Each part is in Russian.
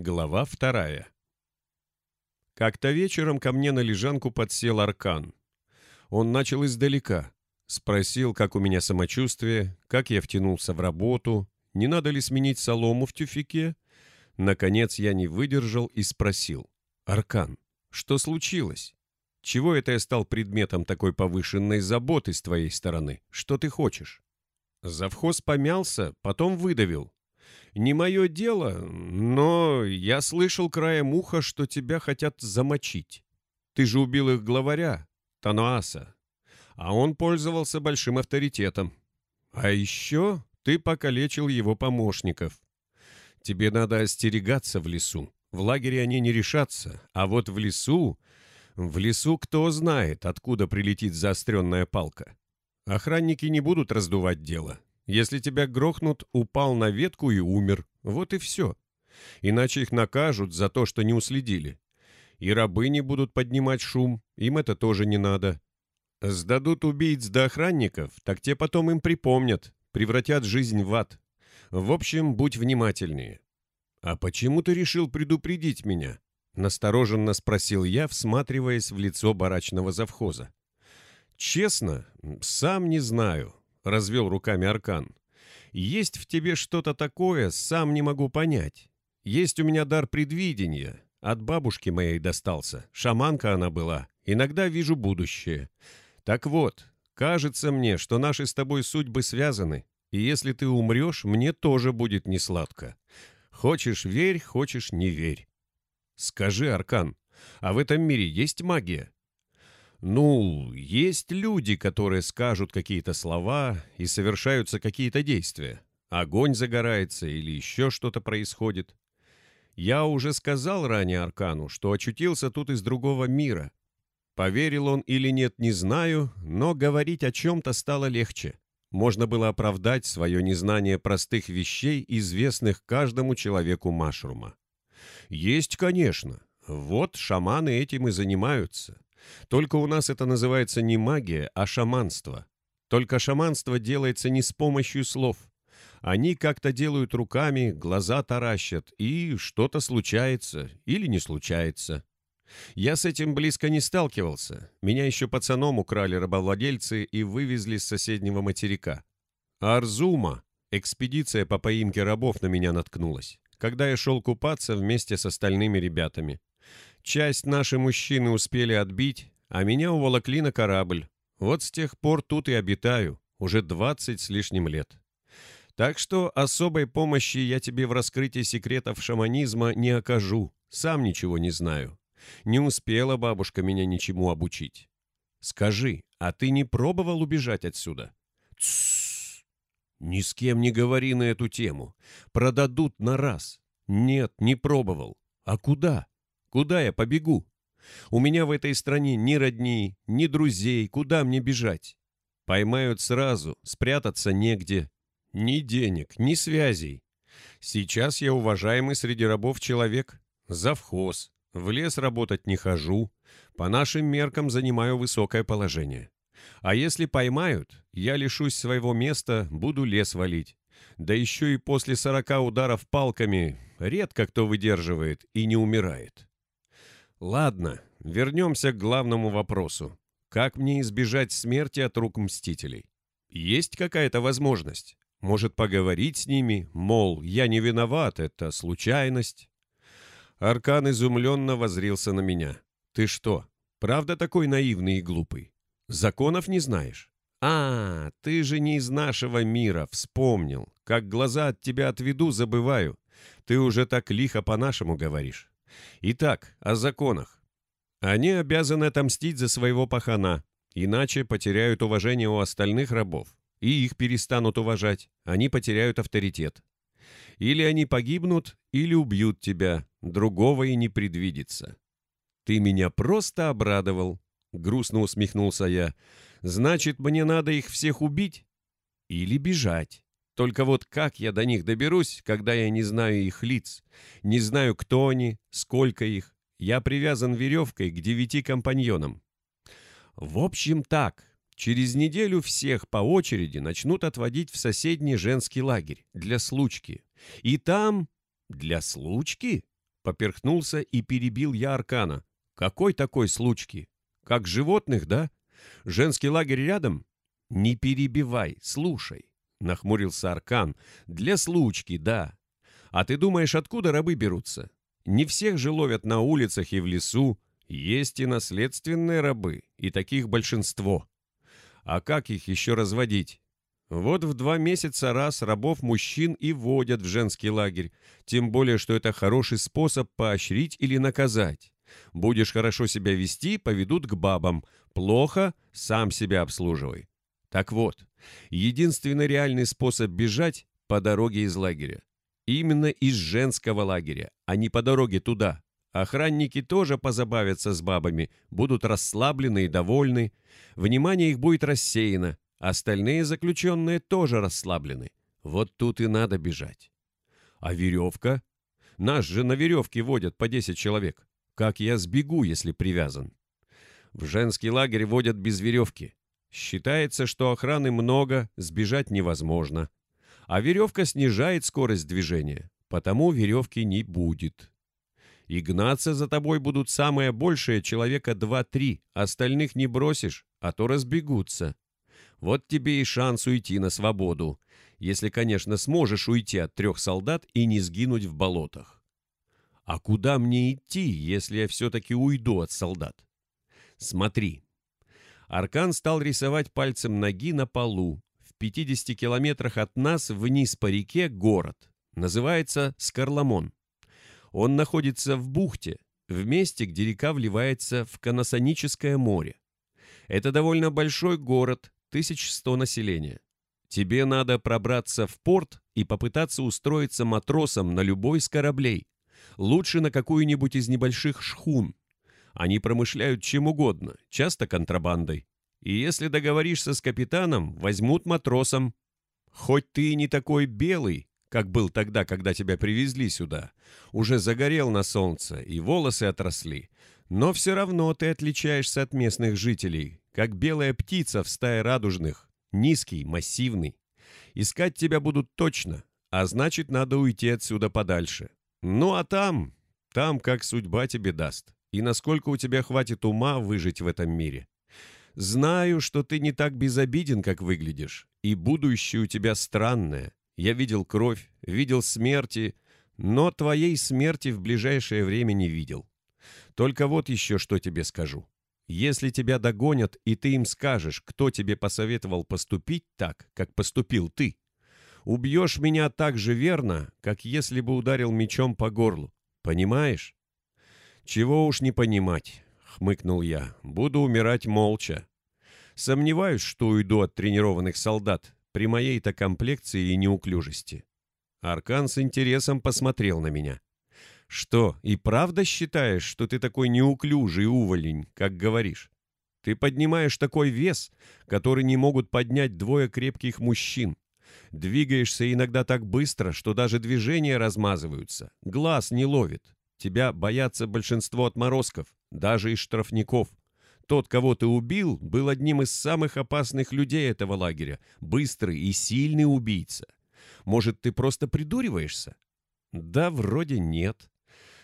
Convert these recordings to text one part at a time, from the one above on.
Глава вторая. Как-то вечером ко мне на лежанку подсел Аркан. Он начал издалека. Спросил, как у меня самочувствие, как я втянулся в работу, не надо ли сменить солому в тюфике. Наконец я не выдержал и спросил. «Аркан, что случилось? Чего это я стал предметом такой повышенной заботы с твоей стороны? Что ты хочешь?» Завхоз помялся, потом выдавил. Не мое дело, но я слышал краем уха, что тебя хотят замочить. Ты же убил их главаря, Тануаса, а он пользовался большим авторитетом. А еще ты покалечил его помощников. Тебе надо остерегаться в лесу. В лагере они не решатся, а вот в лесу... В лесу кто знает, откуда прилетит заостренная палка. Охранники не будут раздувать дело. Если тебя грохнут, упал на ветку и умер. Вот и все. Иначе их накажут за то, что не уследили. И рабы не будут поднимать шум, им это тоже не надо. Сдадут убийц до охранников, так те потом им припомнят, превратят жизнь в ад. В общем, будь внимательнее. «А почему ты решил предупредить меня?» — настороженно спросил я, всматриваясь в лицо барачного завхоза. «Честно, сам не знаю развел руками Аркан. «Есть в тебе что-то такое, сам не могу понять. Есть у меня дар предвидения. От бабушки моей достался. Шаманка она была. Иногда вижу будущее. Так вот, кажется мне, что наши с тобой судьбы связаны. И если ты умрешь, мне тоже будет несладко. Хочешь — верь, хочешь — не верь. Скажи, Аркан, а в этом мире есть магия?» Ну, есть люди, которые скажут какие-то слова и совершаются какие-то действия. Огонь загорается или еще что-то происходит. Я уже сказал ранее Аркану, что очутился тут из другого мира. Поверил он или нет, не знаю, но говорить о чем-то стало легче. Можно было оправдать свое незнание простых вещей, известных каждому человеку Машрума. Есть, конечно. Вот шаманы этим и занимаются. Только у нас это называется не магия, а шаманство. Только шаманство делается не с помощью слов. Они как-то делают руками, глаза таращат, и что-то случается или не случается. Я с этим близко не сталкивался. Меня еще пацаном украли рабовладельцы и вывезли с соседнего материка. Арзума, экспедиция по поимке рабов на меня наткнулась, когда я шел купаться вместе с остальными ребятами. Часть наши мужчины успели отбить, а меня уволокли на корабль. Вот с тех пор тут и обитаю, уже двадцать с лишним лет. Так что особой помощи я тебе в раскрытии секретов шаманизма не окажу, сам ничего не знаю. Не успела бабушка меня ничему обучить. Скажи, а ты не пробовал убежать отсюда? Тссс! Ни с кем не говори на эту тему. Продадут на раз. Нет, не пробовал. А куда? Куда я побегу? У меня в этой стране ни родни, ни друзей, куда мне бежать? Поймают сразу, спрятаться негде. Ни денег, ни связей. Сейчас я уважаемый среди рабов человек, завхоз, в лес работать не хожу, по нашим меркам занимаю высокое положение. А если поймают, я лишусь своего места, буду лес валить. Да еще и после сорока ударов палками редко кто выдерживает и не умирает. Ладно, вернемся к главному вопросу. Как мне избежать смерти от рук мстителей? Есть какая-то возможность? Может, поговорить с ними, мол, я не виноват, это случайность? Аркан изумленно возрился на меня. Ты что, правда такой наивный и глупый? Законов не знаешь? А, ты же не из нашего мира, вспомнил. Как глаза от тебя отведу, забываю. Ты уже так лихо по-нашему говоришь. Итак, о законах. Они обязаны отомстить за своего пахана, иначе потеряют уважение у остальных рабов, и их перестанут уважать, они потеряют авторитет. Или они погибнут, или убьют тебя, другого и не предвидится. «Ты меня просто обрадовал», — грустно усмехнулся я. «Значит, мне надо их всех убить? Или бежать?» Только вот как я до них доберусь, когда я не знаю их лиц, не знаю, кто они, сколько их. Я привязан веревкой к девяти компаньонам. В общем так, через неделю всех по очереди начнут отводить в соседний женский лагерь для случки. И там... Для случки? Поперхнулся и перебил я Аркана. Какой такой случки? Как животных, да? Женский лагерь рядом? Не перебивай, слушай. Нахмурился Аркан. Для случки, да. А ты думаешь, откуда рабы берутся? Не всех же ловят на улицах и в лесу. Есть и наследственные рабы, и таких большинство. А как их еще разводить? Вот в два месяца раз рабов мужчин и водят в женский лагерь, тем более, что это хороший способ поощрить или наказать. Будешь хорошо себя вести, поведут к бабам. Плохо – сам себя обслуживай. Так вот, единственный реальный способ бежать – по дороге из лагеря. Именно из женского лагеря, а не по дороге туда. Охранники тоже позабавятся с бабами, будут расслаблены и довольны. Внимание их будет рассеяно, Остальные заключенные тоже расслаблены. Вот тут и надо бежать. А веревка? Нас же на веревке водят по 10 человек. Как я сбегу, если привязан? В женский лагерь водят без веревки. Считается, что охраны много, сбежать невозможно. А веревка снижает скорость движения, потому веревки не будет. И гнаться за тобой будут самое большее человека 2-3, остальных не бросишь, а то разбегутся. Вот тебе и шанс уйти на свободу, если, конечно, сможешь уйти от трех солдат и не сгинуть в болотах. А куда мне идти, если я все-таки уйду от солдат? Смотри. Аркан стал рисовать пальцем ноги на полу. В 50 километрах от нас вниз по реке город. Называется Скарламон. Он находится в бухте, в месте, где река вливается в Канасоническое море. Это довольно большой город, 1100 населения. Тебе надо пробраться в порт и попытаться устроиться матросом на любой из кораблей. Лучше на какую-нибудь из небольших шхун. Они промышляют чем угодно, часто контрабандой. И если договоришься с капитаном, возьмут матросом. Хоть ты и не такой белый, как был тогда, когда тебя привезли сюда, уже загорел на солнце и волосы отросли, но все равно ты отличаешься от местных жителей, как белая птица в стае радужных, низкий, массивный. Искать тебя будут точно, а значит, надо уйти отсюда подальше. Ну а там, там как судьба тебе даст, и насколько у тебя хватит ума выжить в этом мире. Знаю, что ты не так безобиден, как выглядишь, и будущее у тебя странное. Я видел кровь, видел смерти, но твоей смерти в ближайшее время не видел. Только вот еще что тебе скажу. Если тебя догонят, и ты им скажешь, кто тебе посоветовал поступить так, как поступил ты, убьешь меня так же верно, как если бы ударил мечом по горлу. Понимаешь? Чего уж не понимать, хмыкнул я. Буду умирать молча. Сомневаюсь, что уйду от тренированных солдат при моей-то комплекции и неуклюжести. Аркан с интересом посмотрел на меня. «Что, и правда считаешь, что ты такой неуклюжий уволень, как говоришь? Ты поднимаешь такой вес, который не могут поднять двое крепких мужчин. Двигаешься иногда так быстро, что даже движения размазываются, глаз не ловит. Тебя боятся большинство отморозков, даже из штрафников. Тот, кого ты убил, был одним из самых опасных людей этого лагеря, быстрый и сильный убийца. Может, ты просто придуриваешься? Да, вроде нет.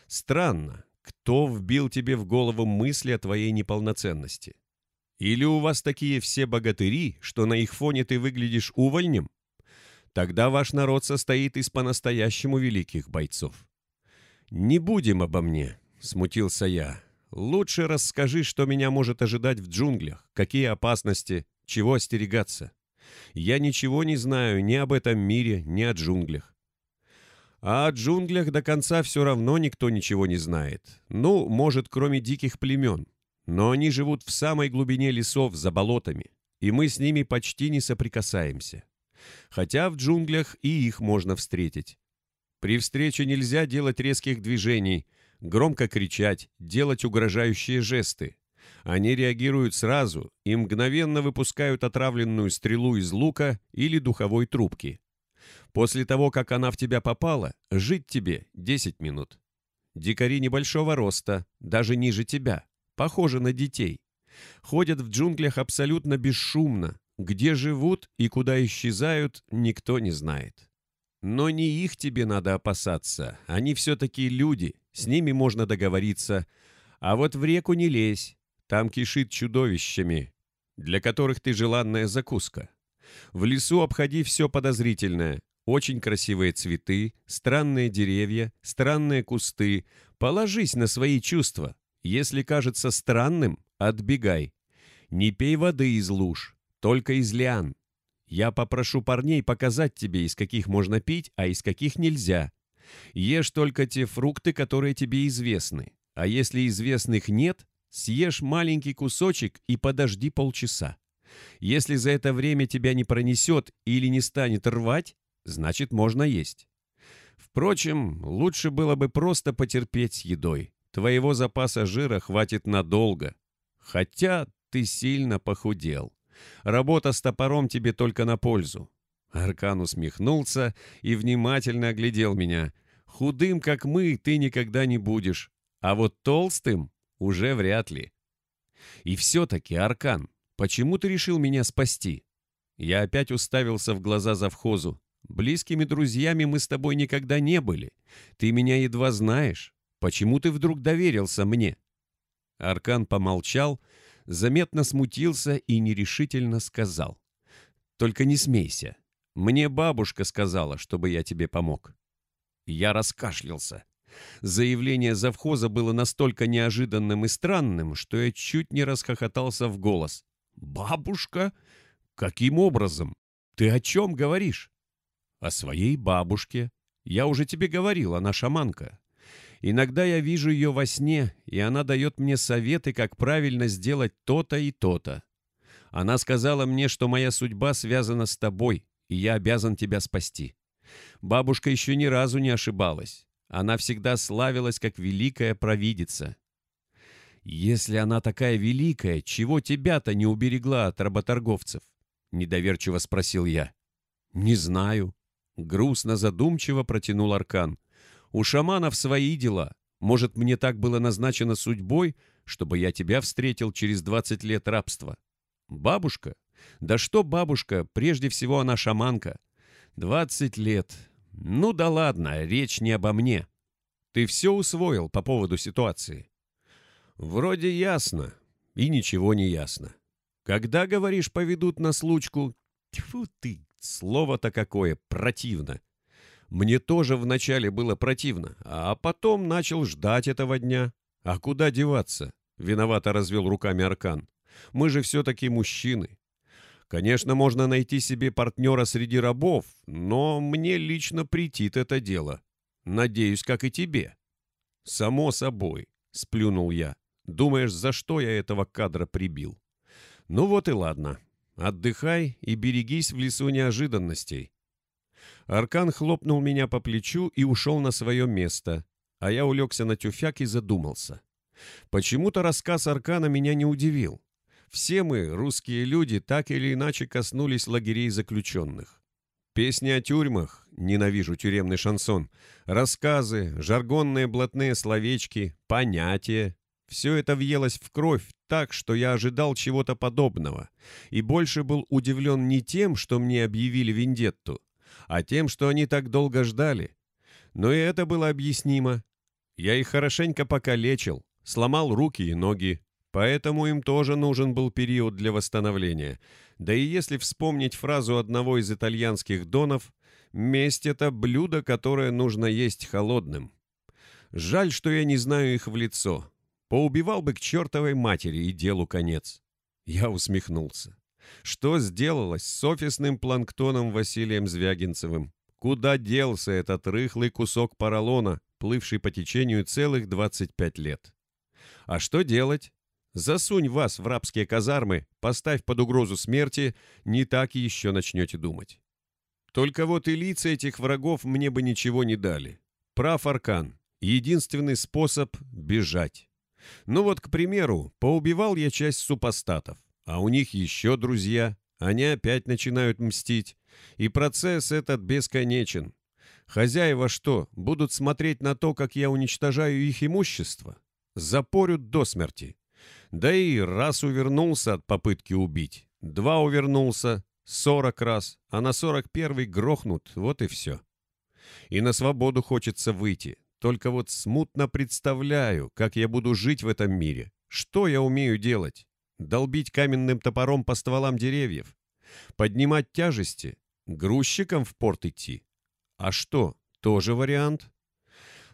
Странно, кто вбил тебе в голову мысли о твоей неполноценности? Или у вас такие все богатыри, что на их фоне ты выглядишь увольнем? Тогда ваш народ состоит из по-настоящему великих бойцов. «Не будем обо мне», — смутился я. «Лучше расскажи, что меня может ожидать в джунглях, какие опасности, чего остерегаться. Я ничего не знаю ни об этом мире, ни о джунглях. А о джунглях до конца все равно никто ничего не знает. Ну, может, кроме диких племен. Но они живут в самой глубине лесов, за болотами, и мы с ними почти не соприкасаемся. Хотя в джунглях и их можно встретить. При встрече нельзя делать резких движений, громко кричать, делать угрожающие жесты. Они реагируют сразу и мгновенно выпускают отравленную стрелу из лука или духовой трубки. После того, как она в тебя попала, жить тебе 10 минут. Дикари небольшого роста, даже ниже тебя, похожи на детей. Ходят в джунглях абсолютно бесшумно. Где живут и куда исчезают, никто не знает. Но не их тебе надо опасаться, они все-таки люди, С ними можно договориться. А вот в реку не лезь. Там кишит чудовищами, для которых ты желанная закуска. В лесу обходи все подозрительное. Очень красивые цветы, странные деревья, странные кусты. Положись на свои чувства. Если кажется странным, отбегай. Не пей воды из луж, только из лиан. Я попрошу парней показать тебе, из каких можно пить, а из каких нельзя. Ешь только те фрукты, которые тебе известны. А если известных нет, съешь маленький кусочек и подожди полчаса. Если за это время тебя не пронесет или не станет рвать, значит, можно есть. Впрочем, лучше было бы просто потерпеть с едой. Твоего запаса жира хватит надолго. Хотя ты сильно похудел. Работа с топором тебе только на пользу. Аркан усмехнулся и внимательно оглядел меня. Худым, как мы, ты никогда не будешь. А вот толстым уже вряд ли. И все-таки, Аркан, почему ты решил меня спасти? Я опять уставился в глаза завхозу. Близкими друзьями мы с тобой никогда не были. Ты меня едва знаешь. Почему ты вдруг доверился мне?» Аркан помолчал, заметно смутился и нерешительно сказал. «Только не смейся. Мне бабушка сказала, чтобы я тебе помог». Я раскашлялся. Заявление завхоза было настолько неожиданным и странным, что я чуть не расхохотался в голос. «Бабушка? Каким образом? Ты о чем говоришь?» «О своей бабушке. Я уже тебе говорил, она шаманка. Иногда я вижу ее во сне, и она дает мне советы, как правильно сделать то-то и то-то. Она сказала мне, что моя судьба связана с тобой, и я обязан тебя спасти. Бабушка еще ни разу не ошибалась. Она всегда славилась как великая провидица. «Если она такая великая, чего тебя-то не уберегла от работорговцев?» — недоверчиво спросил я. «Не знаю». Грустно задумчиво протянул Аркан. У шаманов свои дела. Может, мне так было назначено судьбой, чтобы я тебя встретил через двадцать лет рабства? Бабушка? Да что бабушка? Прежде всего она шаманка. Двадцать лет. Ну да ладно, речь не обо мне. Ты все усвоил по поводу ситуации? Вроде ясно. И ничего не ясно. Когда, говоришь, поведут на случку? Тьфу ты, слово-то какое, противно. Мне тоже вначале было противно, а потом начал ждать этого дня. А куда деваться? Виновато развел руками Аркан. Мы же все-таки мужчины. Конечно, можно найти себе партнера среди рабов, но мне лично претит это дело. Надеюсь, как и тебе. Само собой, сплюнул я. Думаешь, за что я этого кадра прибил? Ну вот и ладно. Отдыхай и берегись в лесу неожиданностей. Аркан хлопнул меня по плечу и ушел на свое место, а я улегся на тюфяк и задумался. Почему-то рассказ Аркана меня не удивил. Все мы, русские люди, так или иначе коснулись лагерей заключенных. Песни о тюрьмах, ненавижу тюремный шансон, рассказы, жаргонные блатные словечки, понятия. Все это въелось в кровь так, что я ожидал чего-то подобного, и больше был удивлен не тем, что мне объявили вендетту, а тем, что они так долго ждали. Но и это было объяснимо. Я их хорошенько покалечил, сломал руки и ноги, поэтому им тоже нужен был период для восстановления. Да и если вспомнить фразу одного из итальянских донов, «Месть — это блюдо, которое нужно есть холодным». Жаль, что я не знаю их в лицо. Поубивал бы к чертовой матери и делу конец. Я усмехнулся. Что сделалось с офисным планктоном Василием Звягинцевым? Куда делся этот рыхлый кусок поролона, плывший по течению целых 25 лет? А что делать? Засунь вас в рабские казармы, поставь под угрозу смерти, не так еще начнете думать. Только вот и лица этих врагов мне бы ничего не дали. Прав Аркан. Единственный способ — бежать. Ну вот, к примеру, поубивал я часть супостатов. А у них еще друзья. Они опять начинают мстить. И процесс этот бесконечен. Хозяева что, будут смотреть на то, как я уничтожаю их имущество? Запорют до смерти. Да и раз увернулся от попытки убить, два увернулся, сорок раз, а на сорок первый грохнут, вот и все. И на свободу хочется выйти, только вот смутно представляю, как я буду жить в этом мире. Что я умею делать? Долбить каменным топором по стволам деревьев? Поднимать тяжести? Грузчиком в порт идти? А что, тоже вариант?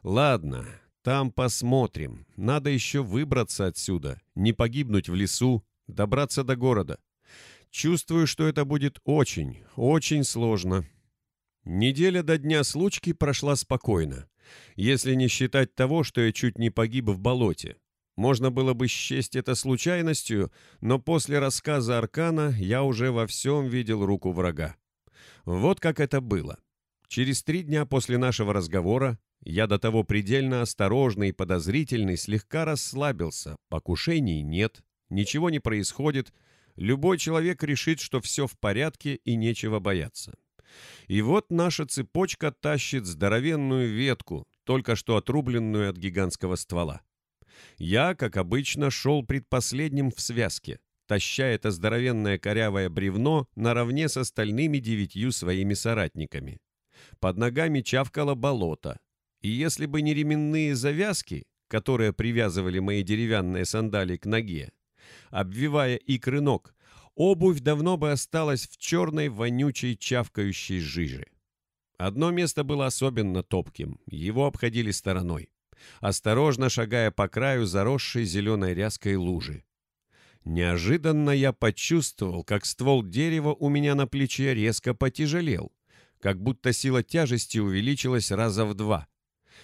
Ладно, там посмотрим. Надо еще выбраться отсюда, не погибнуть в лесу, добраться до города. Чувствую, что это будет очень, очень сложно. Неделя до дня случки прошла спокойно, если не считать того, что я чуть не погиб в болоте. Можно было бы счесть это случайностью, но после рассказа Аркана я уже во всем видел руку врага. Вот как это было. Через три дня после нашего разговора я до того предельно осторожный и подозрительный слегка расслабился. Покушений нет, ничего не происходит. Любой человек решит, что все в порядке и нечего бояться. И вот наша цепочка тащит здоровенную ветку, только что отрубленную от гигантского ствола. Я, как обычно, шел предпоследним в связке, таща это здоровенное корявое бревно наравне с остальными девятью своими соратниками. Под ногами чавкало болото, и если бы не ременные завязки, которые привязывали мои деревянные сандалии к ноге, обвивая икры ног, обувь давно бы осталась в черной, вонючей, чавкающей жиже. Одно место было особенно топким, его обходили стороной, осторожно шагая по краю заросшей зеленой ряской лужи. Неожиданно я почувствовал, как ствол дерева у меня на плече резко потяжелел, как будто сила тяжести увеличилась раза в два.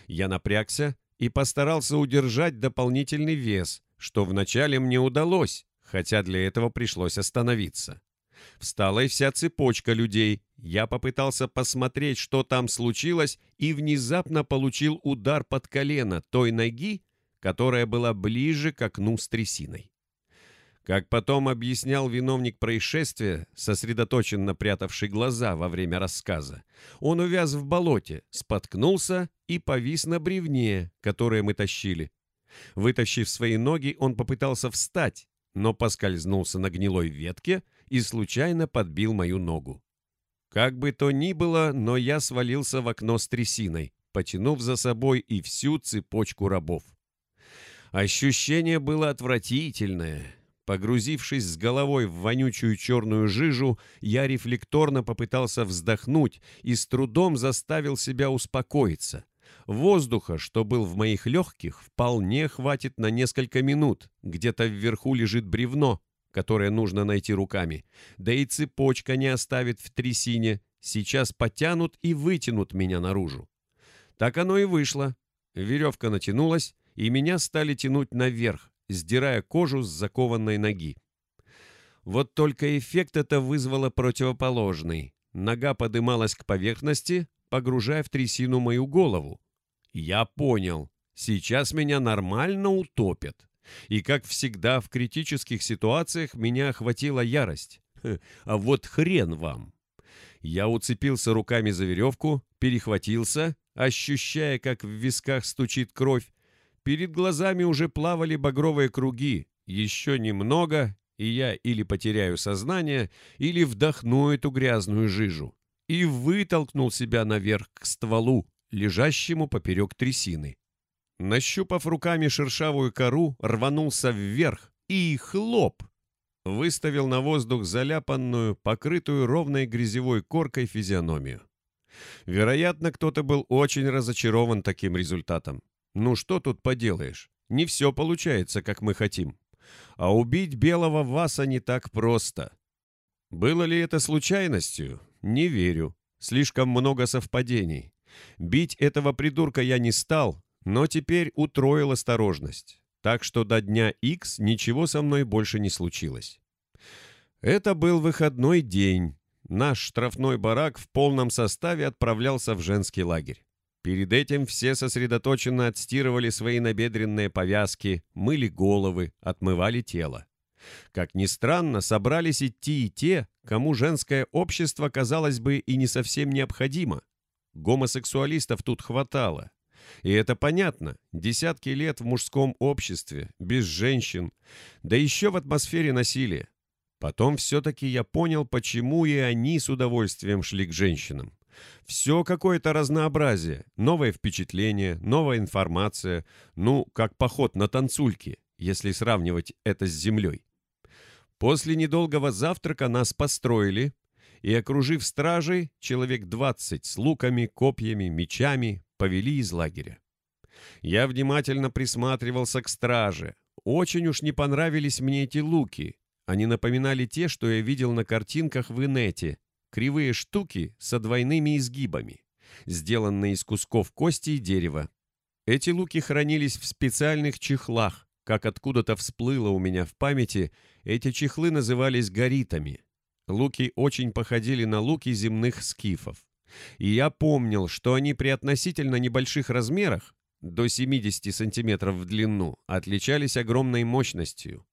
Я напрягся и постарался удержать дополнительный вес, что вначале мне удалось, хотя для этого пришлось остановиться. Встала и вся цепочка людей. Я попытался посмотреть, что там случилось, и внезапно получил удар под колено той ноги, которая была ближе к окну с трясиной. Как потом объяснял виновник происшествия, сосредоточенно прятавший глаза во время рассказа, он увяз в болоте, споткнулся и повис на бревне, которое мы тащили. Вытащив свои ноги, он попытался встать, но поскользнулся на гнилой ветке и случайно подбил мою ногу. Как бы то ни было, но я свалился в окно с трясиной, потянув за собой и всю цепочку рабов. Ощущение было отвратительное. Погрузившись с головой в вонючую черную жижу, я рефлекторно попытался вздохнуть и с трудом заставил себя успокоиться — Воздуха, что был в моих легких, вполне хватит на несколько минут. Где-то вверху лежит бревно, которое нужно найти руками. Да и цепочка не оставит в трясине. Сейчас потянут и вытянут меня наружу. Так оно и вышло. Веревка натянулась, и меня стали тянуть наверх, сдирая кожу с закованной ноги. Вот только эффект это вызвало противоположный. Нога подымалась к поверхности, погружая в трясину мою голову. Я понял, сейчас меня нормально утопят. И, как всегда, в критических ситуациях меня охватила ярость. А вот хрен вам! Я уцепился руками за веревку, перехватился, ощущая, как в висках стучит кровь. Перед глазами уже плавали багровые круги. Еще немного, и я или потеряю сознание, или вдохну эту грязную жижу. И вытолкнул себя наверх к стволу, лежащему поперек трясины. Нащупав руками шершавую кору, рванулся вверх и хлоп! Выставил на воздух заляпанную, покрытую ровной грязевой коркой физиономию. Вероятно, кто-то был очень разочарован таким результатом. Ну что тут поделаешь? Не все получается, как мы хотим. А убить белого васа не так просто. Было ли это случайностью? Не верю. Слишком много совпадений. Бить этого придурка я не стал, но теперь утроил осторожность. Так что до дня X ничего со мной больше не случилось. Это был выходной день. Наш штрафной барак в полном составе отправлялся в женский лагерь. Перед этим все сосредоточенно отстирывали свои набедренные повязки, мыли головы, отмывали тело. Как ни странно, собрались идти и те, кому женское общество, казалось бы, и не совсем необходимо. Гомосексуалистов тут хватало. И это понятно. Десятки лет в мужском обществе, без женщин, да еще в атмосфере насилия. Потом все-таки я понял, почему и они с удовольствием шли к женщинам. Все какое-то разнообразие, новое впечатление, новая информация, ну, как поход на танцульки, если сравнивать это с землей. После недолгого завтрака нас построили, и, окружив стражей, человек двадцать с луками, копьями, мечами повели из лагеря. Я внимательно присматривался к страже. Очень уж не понравились мне эти луки. Они напоминали те, что я видел на картинках в инете. Кривые штуки со двойными изгибами, сделанные из кусков кости и дерева. Эти луки хранились в специальных чехлах. Как откуда-то всплыло у меня в памяти, эти чехлы назывались горитами. Луки очень походили на луки земных скифов. И я помнил, что они при относительно небольших размерах, до 70 сантиметров в длину, отличались огромной мощностью.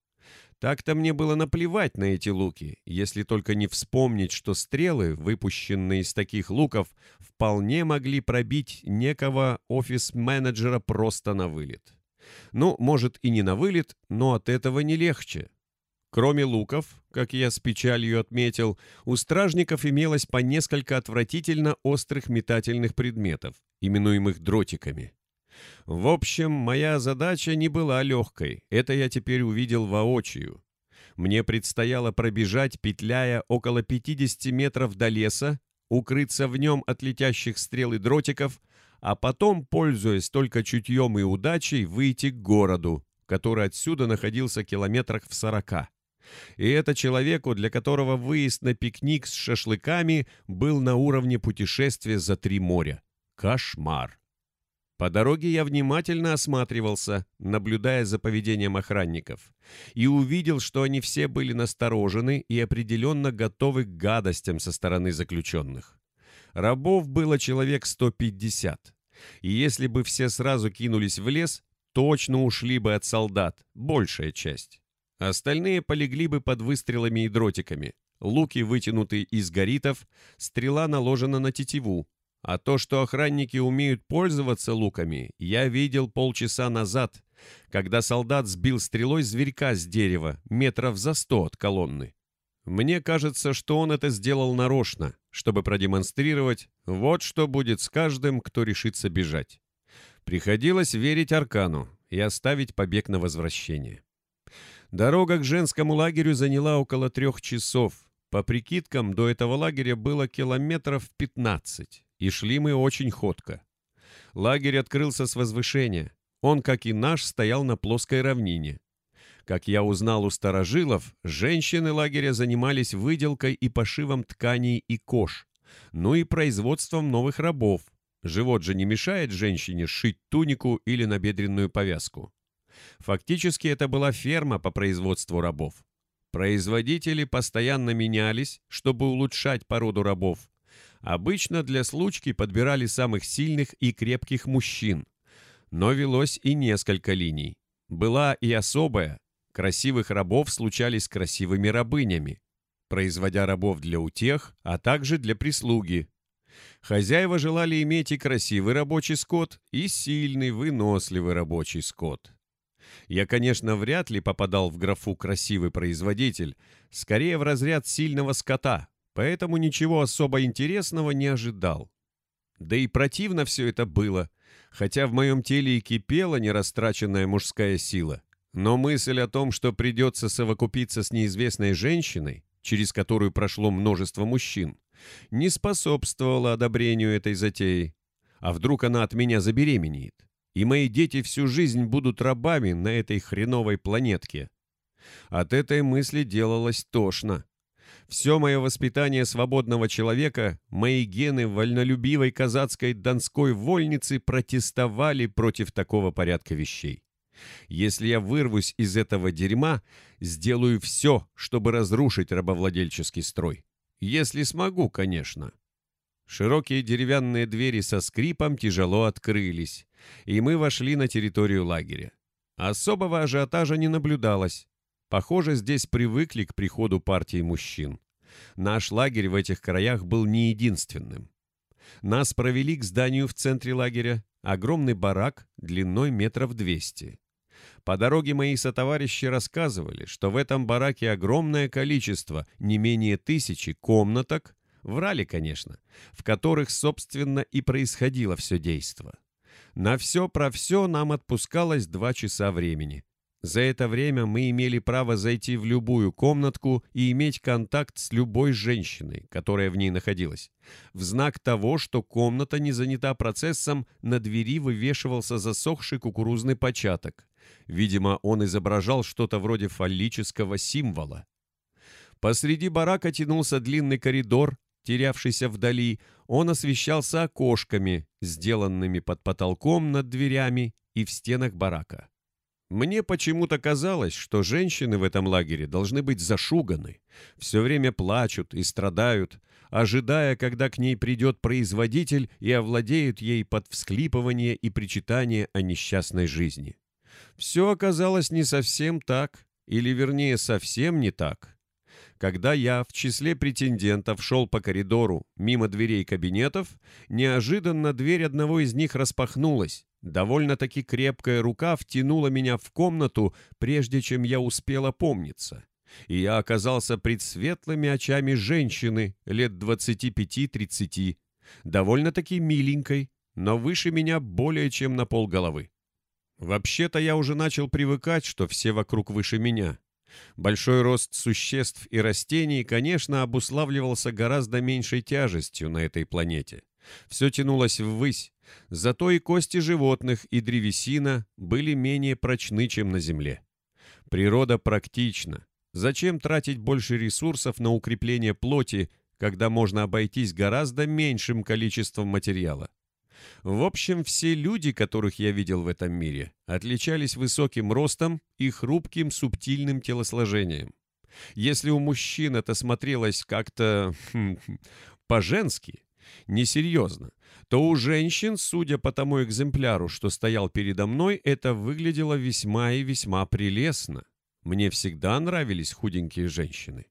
Так-то мне было наплевать на эти луки, если только не вспомнить, что стрелы, выпущенные из таких луков, вполне могли пробить некого офис-менеджера просто на вылет. Ну, может и не на вылет, но от этого не легче. Кроме луков, как я с печалью отметил, у стражников имелось по несколько отвратительно острых метательных предметов, именуемых дротиками. В общем, моя задача не была легкой, это я теперь увидел воочию. Мне предстояло пробежать, петляя около 50 метров до леса, укрыться в нем от летящих стрел и дротиков, а потом, пользуясь только чутьем и удачей, выйти к городу, который отсюда находился километрах в сорока. И это человеку, для которого выезд на пикник с шашлыками был на уровне путешествия за три моря. Кошмар. По дороге я внимательно осматривался, наблюдая за поведением охранников, и увидел, что они все были насторожены и определенно готовы к гадостям со стороны заключенных. Рабов было человек 150, и если бы все сразу кинулись в лес, точно ушли бы от солдат, большая часть. Остальные полегли бы под выстрелами и дротиками. Луки вытянуты из горитов, стрела наложена на тетиву. А то, что охранники умеют пользоваться луками, я видел полчаса назад, когда солдат сбил стрелой зверька с дерева, метров за сто от колонны. Мне кажется, что он это сделал нарочно, чтобы продемонстрировать, вот что будет с каждым, кто решится бежать. Приходилось верить Аркану и оставить побег на возвращение. Дорога к женскому лагерю заняла около трех часов. По прикидкам, до этого лагеря было километров 15, и шли мы очень ходко. Лагерь открылся с возвышения. Он, как и наш, стоял на плоской равнине. Как я узнал у старожилов, женщины лагеря занимались выделкой и пошивом тканей и кож, ну и производством новых рабов. Живот же не мешает женщине сшить тунику или набедренную повязку. Фактически это была ферма по производству рабов. Производители постоянно менялись, чтобы улучшать породу рабов. Обычно для случки подбирали самых сильных и крепких мужчин. Но велось и несколько линий. Была и особая. Красивых рабов случались красивыми рабынями, производя рабов для утех, а также для прислуги. Хозяева желали иметь и красивый рабочий скот, и сильный, выносливый рабочий скот. Я, конечно, вряд ли попадал в графу «красивый производитель», скорее в разряд сильного скота, поэтому ничего особо интересного не ожидал. Да и противно все это было, хотя в моем теле и кипела нерастраченная мужская сила. Но мысль о том, что придется совокупиться с неизвестной женщиной, через которую прошло множество мужчин, не способствовала одобрению этой затеи. А вдруг она от меня забеременеет? И мои дети всю жизнь будут рабами на этой хреновой планетке. От этой мысли делалось тошно. Все мое воспитание свободного человека, мои гены вольнолюбивой казацкой донской вольницы протестовали против такого порядка вещей. Если я вырвусь из этого дерьма, сделаю все, чтобы разрушить рабовладельческий строй. Если смогу, конечно. Широкие деревянные двери со скрипом тяжело открылись, и мы вошли на территорию лагеря. Особого ажиотажа не наблюдалось. Похоже, здесь привыкли к приходу партии мужчин. Наш лагерь в этих краях был не единственным. Нас провели к зданию в центре лагеря, огромный барак длиной метров двести. По дороге мои сотоварищи рассказывали, что в этом бараке огромное количество, не менее тысячи комнаток, врали, конечно, в которых, собственно, и происходило все действо. На все про все нам отпускалось два часа времени. За это время мы имели право зайти в любую комнатку и иметь контакт с любой женщиной, которая в ней находилась. В знак того, что комната не занята процессом, на двери вывешивался засохший кукурузный початок. Видимо, он изображал что-то вроде фаллического символа. Посреди барака тянулся длинный коридор, терявшийся вдали. Он освещался окошками, сделанными под потолком над дверями и в стенах барака. Мне почему-то казалось, что женщины в этом лагере должны быть зашуганы, все время плачут и страдают, ожидая, когда к ней придет производитель и овладеют ей под всклипывание и причитание о несчастной жизни. Все оказалось не совсем так, или вернее совсем не так. Когда я в числе претендентов шел по коридору мимо дверей кабинетов, неожиданно дверь одного из них распахнулась, Довольно-таки крепкая рука втянула меня в комнату, прежде чем я успел опомниться. И я оказался пред светлыми очами женщины лет 25-30, довольно-таки миленькой, но выше меня более чем на пол головы. Вообще-то я уже начал привыкать, что все вокруг выше меня. Большой рост существ и растений, конечно, обуславливался гораздо меньшей тяжестью на этой планете. Все тянулось ввысь, зато и кости животных, и древесина были менее прочны, чем на Земле. Природа практична. Зачем тратить больше ресурсов на укрепление плоти, когда можно обойтись гораздо меньшим количеством материала? В общем, все люди, которых я видел в этом мире, отличались высоким ростом и хрупким субтильным телосложением. Если у мужчин это смотрелось как-то хм, по-женски, несерьезно, то у женщин, судя по тому экземпляру, что стоял передо мной, это выглядело весьма и весьма прелестно. Мне всегда нравились худенькие женщины.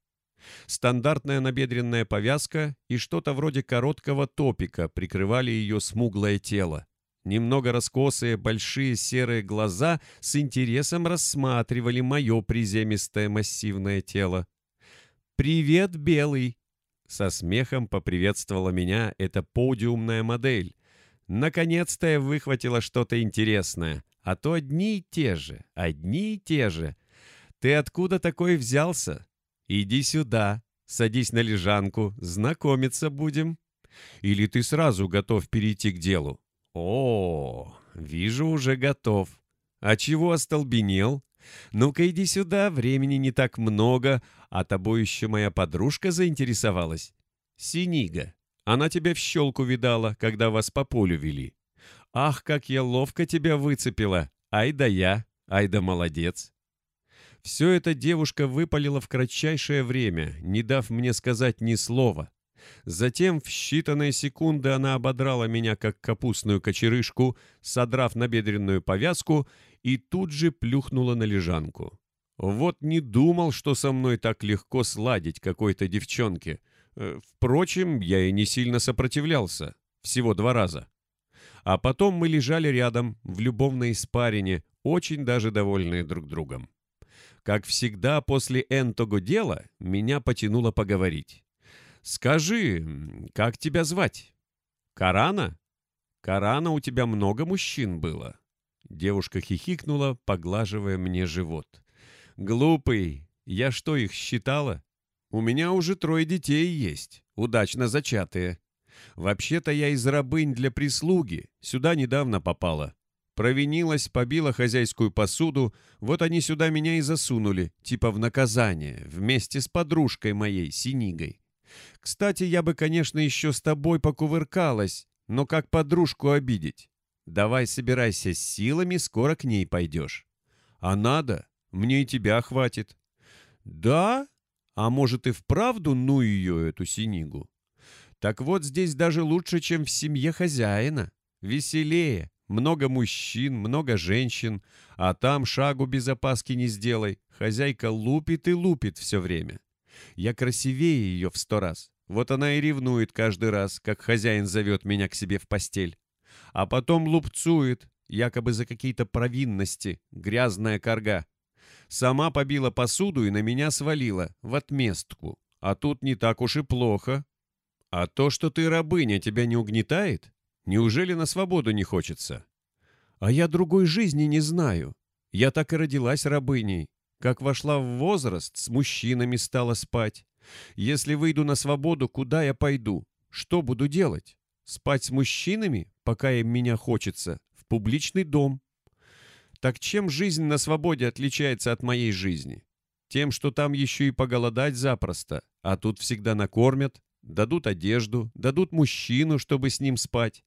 Стандартная набедренная повязка и что-то вроде короткого топика прикрывали ее смуглое тело. Немного раскосые большие серые глаза с интересом рассматривали мое приземистое массивное тело. «Привет, Белый!» Со смехом поприветствовала меня эта подиумная модель. Наконец-то я выхватила что-то интересное. А то одни и те же, одни и те же. Ты откуда такой взялся? Иди сюда, садись на лежанку, знакомиться будем. Или ты сразу готов перейти к делу? О, вижу, уже готов. А чего остолбенел? Ну-ка иди сюда, времени не так много, а тобой еще моя подружка заинтересовалась. Синига. Она тебя в щелку видала, когда вас по полю вели. Ах, как я ловко тебя выцепила! Ай да я, ай да молодец!» Все это девушка выпалила в кратчайшее время, не дав мне сказать ни слова. Затем в считанные секунды она ободрала меня, как капустную кочерышку, содрав набедренную повязку, и тут же плюхнула на лежанку. Вот не думал, что со мной так легко сладить какой-то девчонке. Э, впрочем, я и не сильно сопротивлялся. Всего два раза. А потом мы лежали рядом, в любовной испарине, очень даже довольные друг другом. Как всегда, после энтого дела меня потянуло поговорить. «Скажи, как тебя звать?» «Карана?» «Карана, у тебя много мужчин было?» Девушка хихикнула, поглаживая мне живот. «Глупый! Я что, их считала? У меня уже трое детей есть, удачно зачатые. Вообще-то я из рабынь для прислуги, сюда недавно попала. Провинилась, побила хозяйскую посуду, вот они сюда меня и засунули, типа в наказание, вместе с подружкой моей, Синигой. Кстати, я бы, конечно, еще с тобой покувыркалась, но как подружку обидеть? Давай собирайся с силами, скоро к ней пойдешь. А надо? Мне и тебя хватит». «Да? А может и вправду ну ее, эту синигу?» «Так вот здесь даже лучше, чем в семье хозяина. Веселее, много мужчин, много женщин, а там шагу без опаски не сделай. Хозяйка лупит и лупит все время. Я красивее ее в сто раз. Вот она и ревнует каждый раз, как хозяин зовет меня к себе в постель. А потом лупцует, якобы за какие-то провинности, грязная корга. Сама побила посуду и на меня свалила, в отместку. А тут не так уж и плохо. А то, что ты рабыня, тебя не угнетает? Неужели на свободу не хочется? А я другой жизни не знаю. Я так и родилась рабыней. Как вошла в возраст, с мужчинами стала спать. Если выйду на свободу, куда я пойду? Что буду делать? Спать с мужчинами, пока им меня хочется, в публичный дом. Так чем жизнь на свободе отличается от моей жизни? Тем, что там еще и поголодать запросто, а тут всегда накормят, дадут одежду, дадут мужчину, чтобы с ним спать.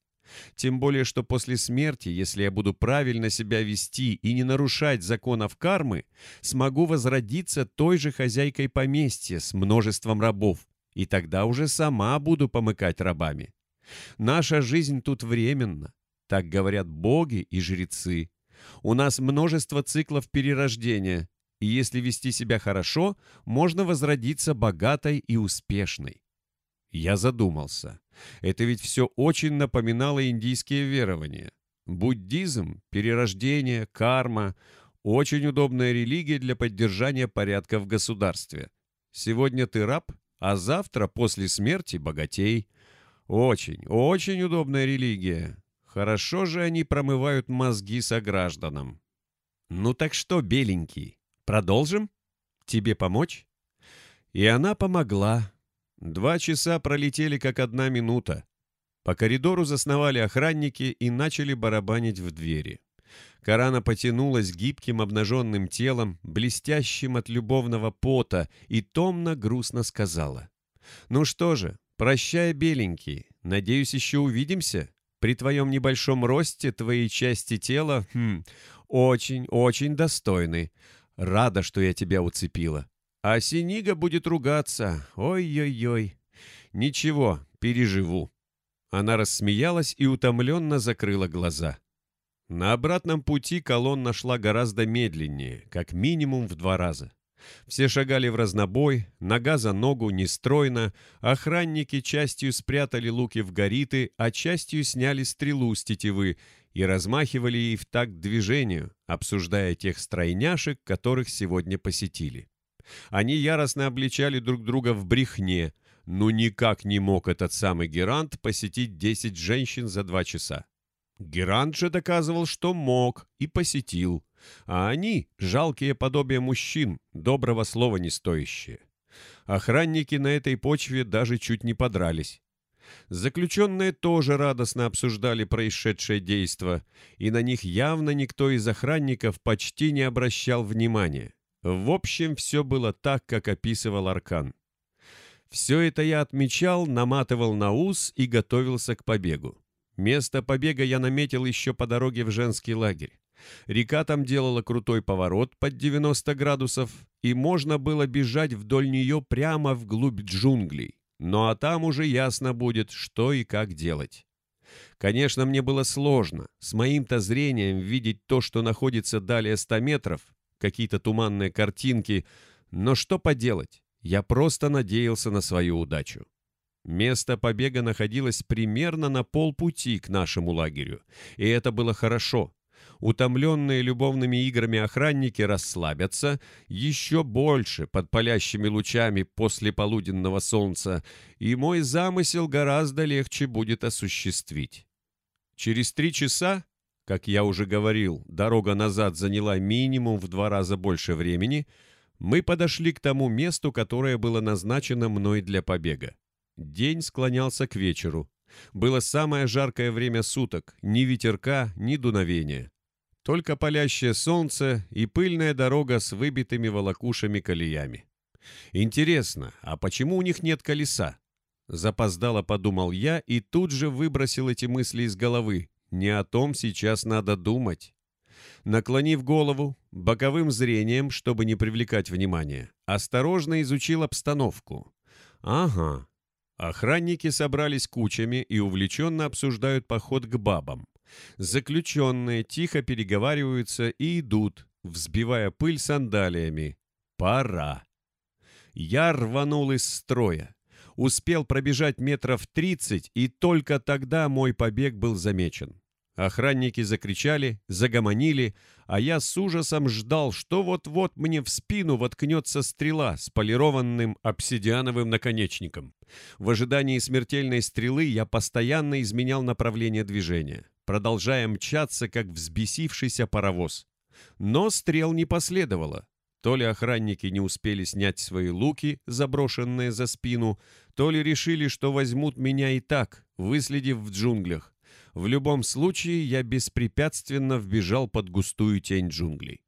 Тем более, что после смерти, если я буду правильно себя вести и не нарушать законов кармы, смогу возродиться той же хозяйкой поместья с множеством рабов, и тогда уже сама буду помыкать рабами. Наша жизнь тут временна, так говорят боги и жрецы. У нас множество циклов перерождения, и если вести себя хорошо, можно возродиться богатой и успешной. Я задумался. Это ведь все очень напоминало индийские верования. Буддизм, перерождение, карма – очень удобная религия для поддержания порядка в государстве. Сегодня ты раб, а завтра, после смерти, богатей. Очень, очень удобная религия. Хорошо же они промывают мозги согражданам. Ну так что, беленький, продолжим? Тебе помочь? И она помогла, Два часа пролетели как одна минута. По коридору засновали охранники и начали барабанить в двери. Карана потянулась гибким обнаженным телом, блестящим от любовного пота, и томно-грустно сказала. «Ну что же, прощай, беленький, надеюсь, еще увидимся. При твоем небольшом росте твои части тела хм, очень, очень достойны. Рада, что я тебя уцепила. А Синига будет ругаться. Ой-ой-ой. Ничего, переживу. Она рассмеялась и утомленно закрыла глаза. На обратном пути колонна шла гораздо медленнее, как минимум в два раза. Все шагали в разнобой, нога за ногу, нестройно, охранники частью спрятали луки в гориты, а частью сняли стрелу с тетивы и размахивали ей в такт движению, обсуждая тех стройняшек, которых сегодня посетили. Они яростно обличали друг друга в брехне, но никак не мог этот самый Герант посетить 10 женщин за два часа. Герант же доказывал, что мог и посетил, а они — жалкие подобия мужчин, доброго слова не стоящие. Охранники на этой почве даже чуть не подрались. Заключенные тоже радостно обсуждали происшедшее действо, и на них явно никто из охранников почти не обращал внимания. В общем, все было так, как описывал Аркан. Все это я отмечал, наматывал на ус и готовился к побегу. Место побега я наметил еще по дороге в женский лагерь. Река там делала крутой поворот под 90 градусов, и можно было бежать вдоль нее прямо вглубь джунглей. Ну а там уже ясно будет, что и как делать. Конечно, мне было сложно с моим-то зрением видеть то, что находится далее 100 метров, какие-то туманные картинки, но что поделать, я просто надеялся на свою удачу. Место побега находилось примерно на полпути к нашему лагерю, и это было хорошо. Утомленные любовными играми охранники расслабятся еще больше под палящими лучами после полуденного солнца, и мой замысел гораздо легче будет осуществить. Через три часа как я уже говорил, дорога назад заняла минимум в два раза больше времени. Мы подошли к тому месту, которое было назначено мной для побега. День склонялся к вечеру. Было самое жаркое время суток, ни ветерка, ни дуновения. Только палящее солнце и пыльная дорога с выбитыми волокушами колеями. Интересно, а почему у них нет колеса? Запоздало подумал я и тут же выбросил эти мысли из головы, не о том сейчас надо думать. Наклонив голову, боковым зрением, чтобы не привлекать внимания, осторожно изучил обстановку. Ага. Охранники собрались кучами и увлеченно обсуждают поход к бабам. Заключенные тихо переговариваются и идут, взбивая пыль сандалиями. Пора. Я рванул из строя успел пробежать метров тридцать, и только тогда мой побег был замечен. Охранники закричали, загомонили, а я с ужасом ждал, что вот-вот мне в спину воткнется стрела с полированным обсидиановым наконечником. В ожидании смертельной стрелы я постоянно изменял направление движения, продолжая мчаться, как взбесившийся паровоз. Но стрел не последовало. То ли охранники не успели снять свои луки, заброшенные за спину, то ли решили, что возьмут меня и так, выследив в джунглях. В любом случае, я беспрепятственно вбежал под густую тень джунглей.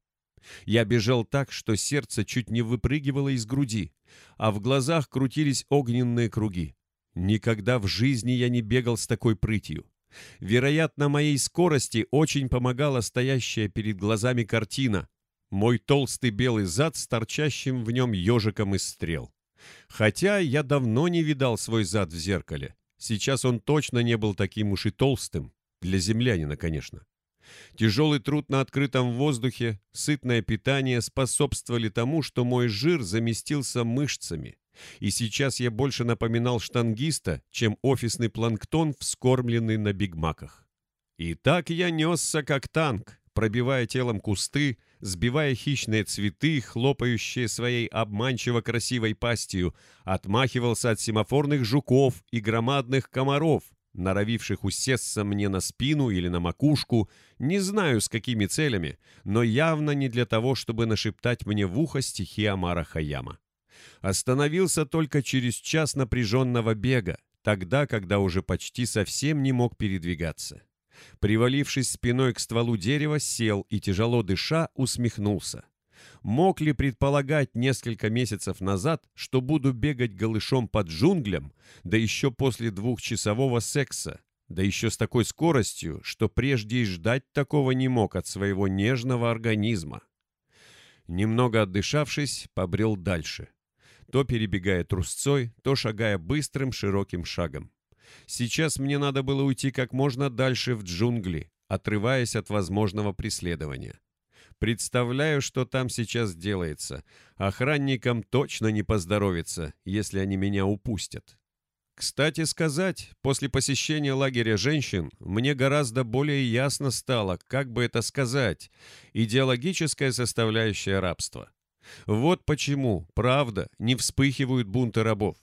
Я бежал так, что сердце чуть не выпрыгивало из груди, а в глазах крутились огненные круги. Никогда в жизни я не бегал с такой прытью. Вероятно, моей скорости очень помогала стоящая перед глазами картина. Мой толстый белый зад с торчащим в нем ежиком из стрел. Хотя я давно не видал свой зад в зеркале. Сейчас он точно не был таким уж и толстым. Для землянина, конечно. Тяжелый труд на открытом воздухе, сытное питание способствовали тому, что мой жир заместился мышцами. И сейчас я больше напоминал штангиста, чем офисный планктон, вскормленный на бигмаках. И так я несся как танк, пробивая телом кусты, сбивая хищные цветы, хлопающие своей обманчиво красивой пастью, отмахивался от семафорных жуков и громадных комаров, норовивших усесться мне на спину или на макушку, не знаю с какими целями, но явно не для того, чтобы нашептать мне в ухо стихи Амара Хаяма. Остановился только через час напряженного бега, тогда, когда уже почти совсем не мог передвигаться. Привалившись спиной к стволу дерева, сел и, тяжело дыша, усмехнулся. Мог ли предполагать несколько месяцев назад, что буду бегать голышом под джунглям, да еще после двухчасового секса, да еще с такой скоростью, что прежде и ждать такого не мог от своего нежного организма? Немного отдышавшись, побрел дальше, то перебегая трусцой, то шагая быстрым широким шагом. Сейчас мне надо было уйти как можно дальше в джунгли, отрываясь от возможного преследования. Представляю, что там сейчас делается. Охранникам точно не поздоровится, если они меня упустят. Кстати сказать, после посещения лагеря женщин мне гораздо более ясно стало, как бы это сказать, идеологическая составляющая рабства. Вот почему, правда, не вспыхивают бунты рабов.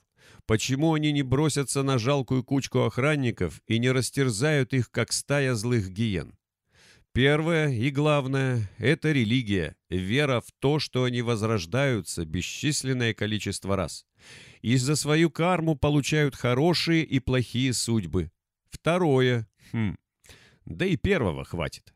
Почему они не бросятся на жалкую кучку охранников и не растерзают их, как стая злых гиен? Первое и главное – это религия, вера в то, что они возрождаются бесчисленное количество раз. И за свою карму получают хорошие и плохие судьбы. Второе – хм, да и первого хватит.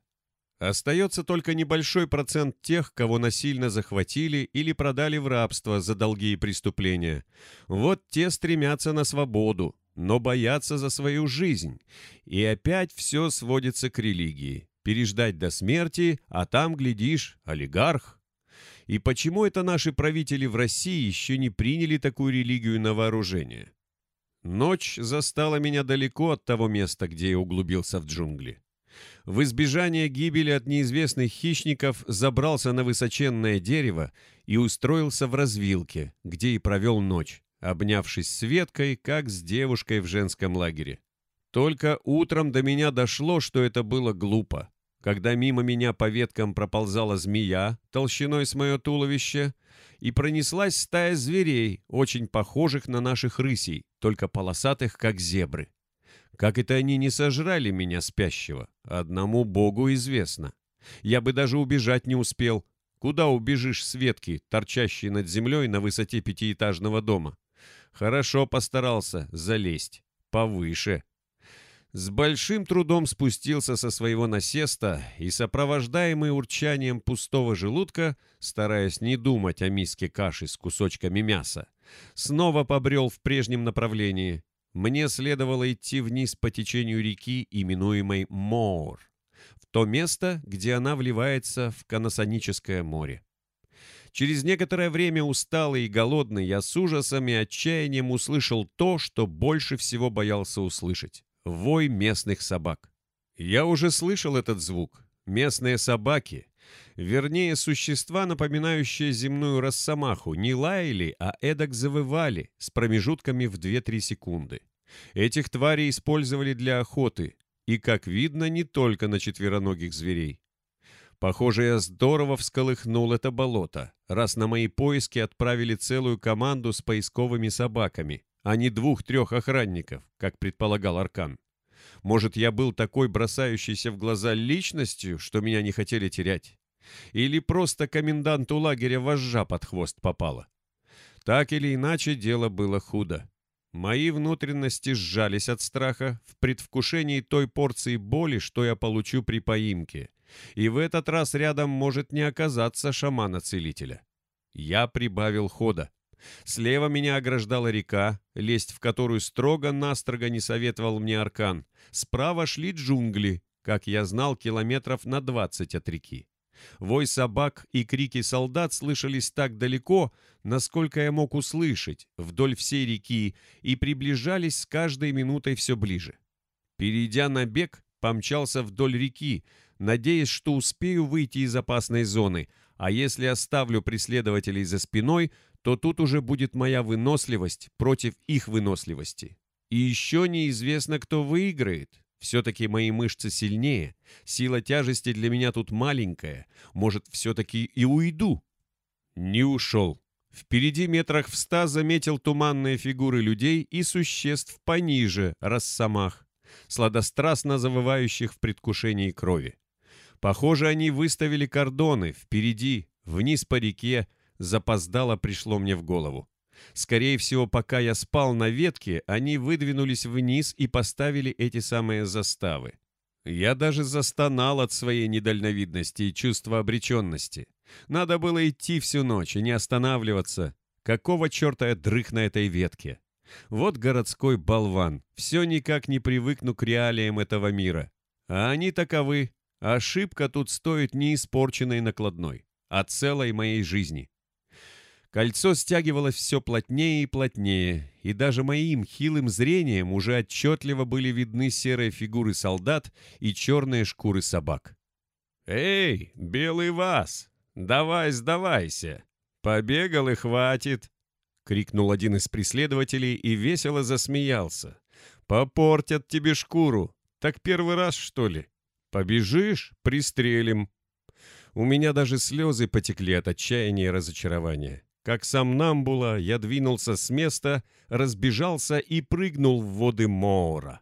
Остается только небольшой процент тех, кого насильно захватили или продали в рабство за долги и преступления. Вот те стремятся на свободу, но боятся за свою жизнь. И опять все сводится к религии. Переждать до смерти, а там, глядишь, олигарх. И почему это наши правители в России еще не приняли такую религию на вооружение? Ночь застала меня далеко от того места, где я углубился в джунгли в избежание гибели от неизвестных хищников забрался на высоченное дерево и устроился в развилке, где и провел ночь, обнявшись с веткой, как с девушкой в женском лагере. Только утром до меня дошло, что это было глупо. Когда мимо меня по веткам проползала змея толщиной с мое туловище, и пронеслась стая зверей, очень похожих на наших рысей, только полосатых, как зебры. Как это они не сожрали меня спящего, одному богу известно. Я бы даже убежать не успел. Куда убежишь с ветки, торчащей над землей на высоте пятиэтажного дома? Хорошо постарался залезть. Повыше. С большим трудом спустился со своего насеста и, сопровождаемый урчанием пустого желудка, стараясь не думать о миске каши с кусочками мяса, снова побрел в прежнем направлении, мне следовало идти вниз по течению реки, именуемой Моор, в то место, где она вливается в Канасоническое море. Через некоторое время усталый и голодный я с ужасом и отчаянием услышал то, что больше всего боялся услышать — вой местных собак. Я уже слышал этот звук. Местные собаки, вернее, существа, напоминающие земную росомаху, не лаяли, а эдак завывали с промежутками в 2-3 секунды. Этих тварей использовали для охоты, и, как видно, не только на четвероногих зверей. Похоже, я здорово всколыхнул это болото, раз на мои поиски отправили целую команду с поисковыми собаками, а не двух-трех охранников, как предполагал Аркан. Может, я был такой бросающейся в глаза личностью, что меня не хотели терять? Или просто коменданту лагеря вожжа под хвост попала? Так или иначе, дело было худо. Мои внутренности сжались от страха в предвкушении той порции боли, что я получу при поимке, и в этот раз рядом может не оказаться шамана-целителя. Я прибавил хода. Слева меня ограждала река, лезть в которую строго-настрого не советовал мне Аркан. Справа шли джунгли, как я знал, километров на двадцать от реки. Вой собак и крики солдат слышались так далеко, насколько я мог услышать, вдоль всей реки, и приближались с каждой минутой все ближе. Перейдя на бег, помчался вдоль реки, надеясь, что успею выйти из опасной зоны, а если оставлю преследователей за спиной, то тут уже будет моя выносливость против их выносливости. И еще неизвестно, кто выиграет. Все-таки мои мышцы сильнее, сила тяжести для меня тут маленькая, может, все-таки и уйду. Не ушел. Впереди метрах в ста заметил туманные фигуры людей и существ пониже, рассамах, сладострастно завывающих в предвкушении крови. Похоже, они выставили кордоны впереди, вниз по реке, запоздало пришло мне в голову. Скорее всего, пока я спал на ветке, они выдвинулись вниз и поставили эти самые заставы. Я даже застонал от своей недальновидности и чувства обреченности. Надо было идти всю ночь и не останавливаться. Какого черта я дрых на этой ветке? Вот городской болван. Все никак не привыкну к реалиям этого мира. А они таковы. Ошибка тут стоит не испорченной накладной, а целой моей жизни. Кольцо стягивалось все плотнее и плотнее, и даже моим хилым зрением уже отчетливо были видны серые фигуры солдат и черные шкуры собак. «Эй, белый вас! Давай сдавайся! Побегал и хватит!» — крикнул один из преследователей и весело засмеялся. «Попортят тебе шкуру! Так первый раз, что ли? Побежишь — пристрелим!» У меня даже слезы потекли от отчаяния и разочарования. Как сам Намбула, я двинулся с места, разбежался и прыгнул в воды Моора.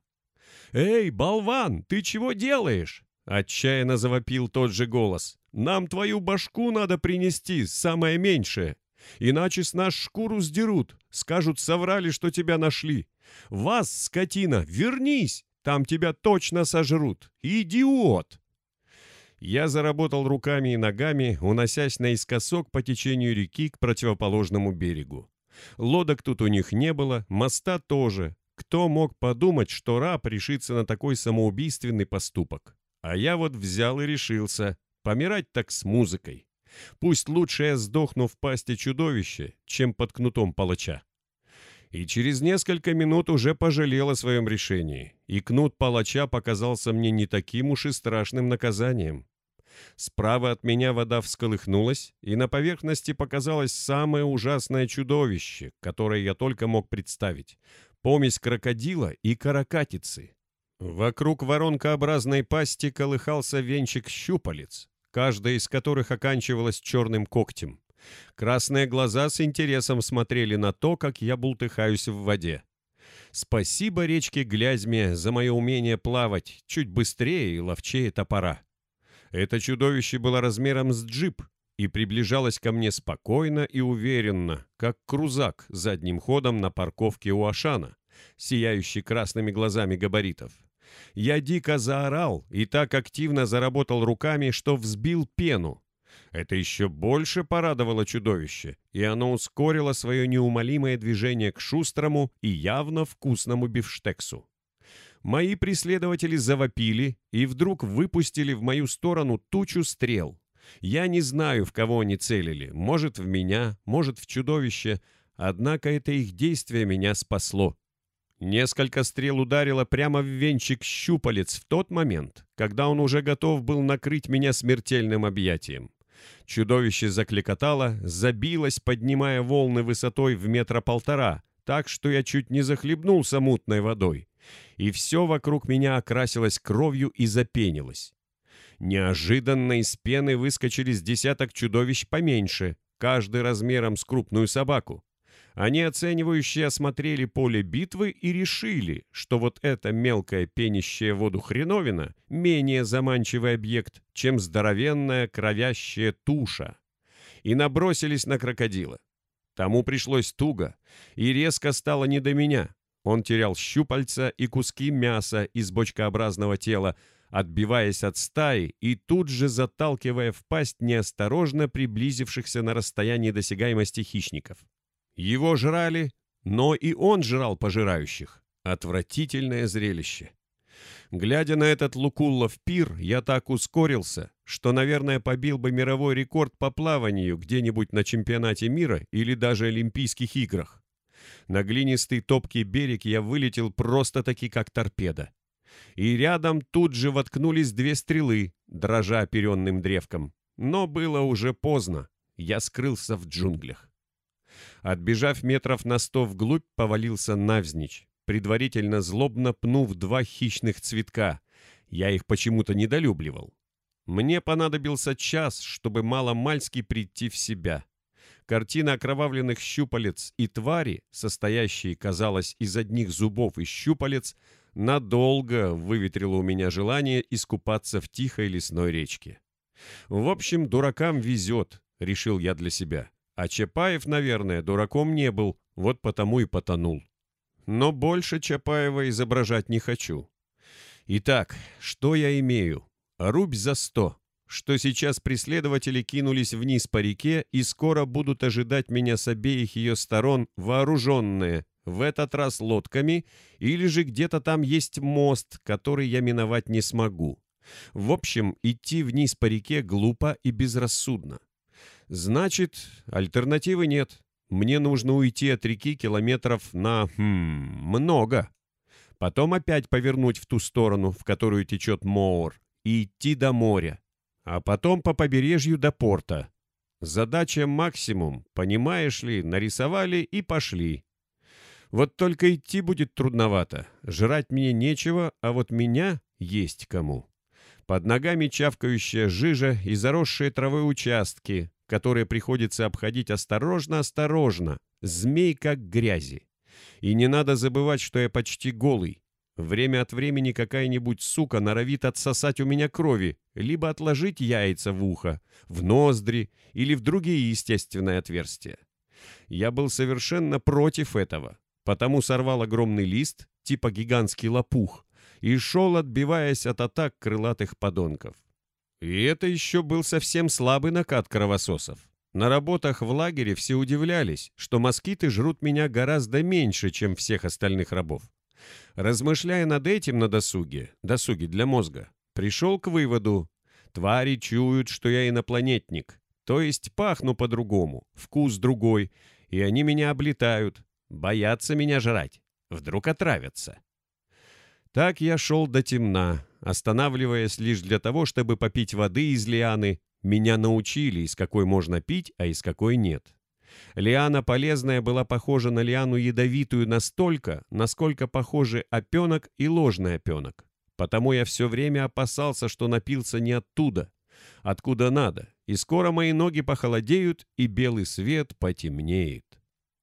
«Эй, болван, ты чего делаешь?» — отчаянно завопил тот же голос. «Нам твою башку надо принести, самое меньшее. Иначе с нас шкуру сдерут, скажут, соврали, что тебя нашли. Вас, скотина, вернись, там тебя точно сожрут. Идиот!» Я заработал руками и ногами, уносясь наискосок по течению реки к противоположному берегу. Лодок тут у них не было, моста тоже. Кто мог подумать, что раб решится на такой самоубийственный поступок? А я вот взял и решился. Помирать так с музыкой. Пусть лучше я сдохну в пасти чудовища, чем под кнутом палача и через несколько минут уже пожалел о своем решении, и кнут палача показался мне не таким уж и страшным наказанием. Справа от меня вода всколыхнулась, и на поверхности показалось самое ужасное чудовище, которое я только мог представить — помесь крокодила и каракатицы. Вокруг воронкообразной пасти колыхался венчик щупалец, каждая из которых оканчивалась черным когтем. Красные глаза с интересом смотрели на то, как я бултыхаюсь в воде. Спасибо речке Глязьме за мое умение плавать чуть быстрее и ловчее топора. Это чудовище было размером с джип и приближалось ко мне спокойно и уверенно, как крузак задним ходом на парковке у Ашана, сияющий красными глазами габаритов. Я дико заорал и так активно заработал руками, что взбил пену, это еще больше порадовало чудовище, и оно ускорило свое неумолимое движение к шустрому и явно вкусному бифштексу. Мои преследователи завопили и вдруг выпустили в мою сторону тучу стрел. Я не знаю, в кого они целили, может, в меня, может, в чудовище, однако это их действие меня спасло. Несколько стрел ударило прямо в венчик щупалец в тот момент, когда он уже готов был накрыть меня смертельным объятием. Чудовище закликотало, забилось, поднимая волны высотой в метра полтора, так что я чуть не захлебнулся мутной водой. и все вокруг меня окрасилось кровью и запенилось. Неожиданно из пены выскочили с десяток чудовищ поменьше, каждый размером с крупную собаку. Они оценивающе осмотрели поле битвы и решили, что вот эта мелкая пенящая воду хреновина менее заманчивый объект, чем здоровенная кровящая туша. И набросились на крокодила. Тому пришлось туго, и резко стало не до меня. Он терял щупальца и куски мяса из бочкообразного тела, отбиваясь от стаи и тут же заталкивая в пасть неосторожно приблизившихся на расстоянии досягаемости хищников. Его жрали, но и он жрал пожирающих. Отвратительное зрелище. Глядя на этот Лукуллов пир, я так ускорился, что, наверное, побил бы мировой рекорд по плаванию где-нибудь на чемпионате мира или даже Олимпийских играх. На глинистый топкий берег я вылетел просто-таки как торпеда. И рядом тут же воткнулись две стрелы, дрожа оперенным древком. Но было уже поздно. Я скрылся в джунглях. Отбежав метров на сто вглубь, повалился навзничь, предварительно злобно пнув два хищных цветка. Я их почему-то недолюбливал. Мне понадобился час, чтобы мало-мальски прийти в себя. Картина окровавленных щупалец и твари, состоящие, казалось, из одних зубов и щупалец, надолго выветрила у меня желание искупаться в тихой лесной речке. В общем, дуракам везет, решил я для себя. А Чапаев, наверное, дураком не был, вот потому и потонул. Но больше Чапаева изображать не хочу. Итак, что я имею? Рубь за сто. Что сейчас преследователи кинулись вниз по реке и скоро будут ожидать меня с обеих ее сторон вооруженные, в этот раз лодками, или же где-то там есть мост, который я миновать не смогу. В общем, идти вниз по реке глупо и безрассудно. Значит, альтернативы нет. Мне нужно уйти от реки километров на... Хм, много. Потом опять повернуть в ту сторону, в которую течет Моор, и идти до моря. А потом по побережью до порта. Задача максимум, понимаешь ли, нарисовали и пошли. Вот только идти будет трудновато. Жрать мне нечего, а вот меня есть кому. Под ногами чавкающая жижа и заросшие травой участки, которые приходится обходить осторожно-осторожно, змей как грязи. И не надо забывать, что я почти голый. Время от времени какая-нибудь сука норовит отсосать у меня крови, либо отложить яйца в ухо, в ноздри или в другие естественные отверстия. Я был совершенно против этого, потому сорвал огромный лист, типа гигантский лопух, и шел, отбиваясь от атак крылатых подонков. И это еще был совсем слабый накат кровососов. На работах в лагере все удивлялись, что москиты жрут меня гораздо меньше, чем всех остальных рабов. Размышляя над этим на досуге, досуге для мозга, пришел к выводу, твари чуют, что я инопланетник, то есть пахну по-другому, вкус другой, и они меня облетают, боятся меня жрать, вдруг отравятся. Так я шел до темна, останавливаясь лишь для того, чтобы попить воды из лианы. Меня научили, из какой можно пить, а из какой нет. Лиана полезная была похожа на лиану ядовитую настолько, насколько похожи опенок и ложный опенок. Потому я все время опасался, что напился не оттуда, откуда надо, и скоро мои ноги похолодеют, и белый свет потемнеет.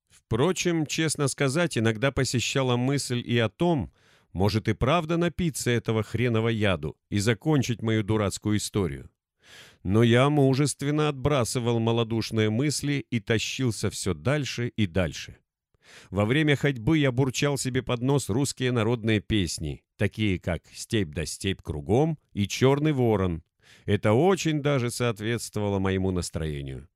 Впрочем, честно сказать, иногда посещала мысль и о том, может и правда напиться этого хренового яду и закончить мою дурацкую историю. Но я мужественно отбрасывал малодушные мысли и тащился все дальше и дальше. Во время ходьбы я бурчал себе под нос русские народные песни, такие как «Степь да степь кругом» и «Черный ворон». Это очень даже соответствовало моему настроению.